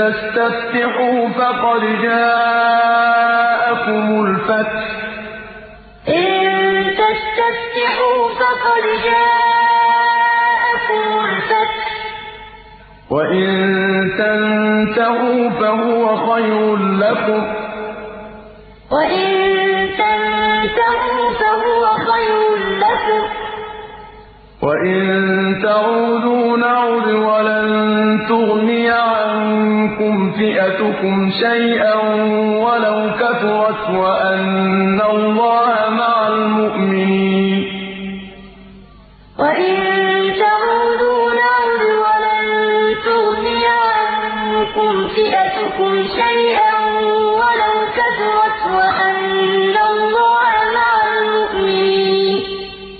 تستفتحوا فقد جاءكم الفتح. إن تستفتحوا فقد جاءكم الفتح. وإن تنتهوا فهو خير لكم. وإن تنتهوا فهو خير لكم. وإن تعودوا نعد ولن تغني عنكم فئتكم شيئا ولو كثرت وأن الله مع المؤمنين. شيئا